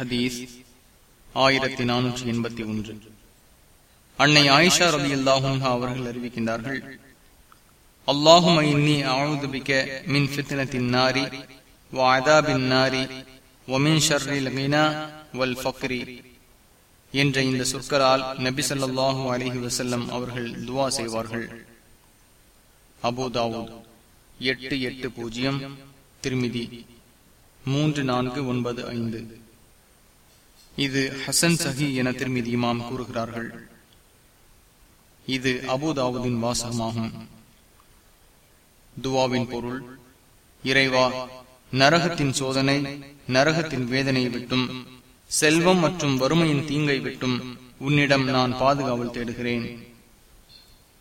ஹதீஸ் ஆயிரத்தி நானூற்றி எண்பத்தி ஒன்று. அன்னை ஆயிஷா ரபி அல்லாஹும் அவர்கள் அறிவிக்கின்றார்கள் அல்லாஹும் மின் ஃபித்னத்தின் நாரி வாதாபின் நாரி ஒமின் ஷர்ரில் மினா வல் ஃபக்ரி. என்ற இந்த சொற்களால் நபி சொல்லாஹு அலிஹி வசல்லம் அவர்கள் துவா செய்வார்கள். அபுதாவூத் எட்டு எட்டு பூஜ்ஜியம் திருமிதி மூன்று நான்கு ஒன்பது ஐந்து. இது ஹசன் சஹி என திருமதி இமாம் கூறுகிறார்கள். இது அபுதாவுதின் வாசகமாகும். துவாவின் பொருள் இறைவா நரகத்தின் சோதனை நரகத்தின் வேதனை விட்டும் செல்வம் மற்றும் வறுமையின் தீங்கை விட்டும் உன்னிடம் நான் பாதுகாவல் தேடுகிறேன்.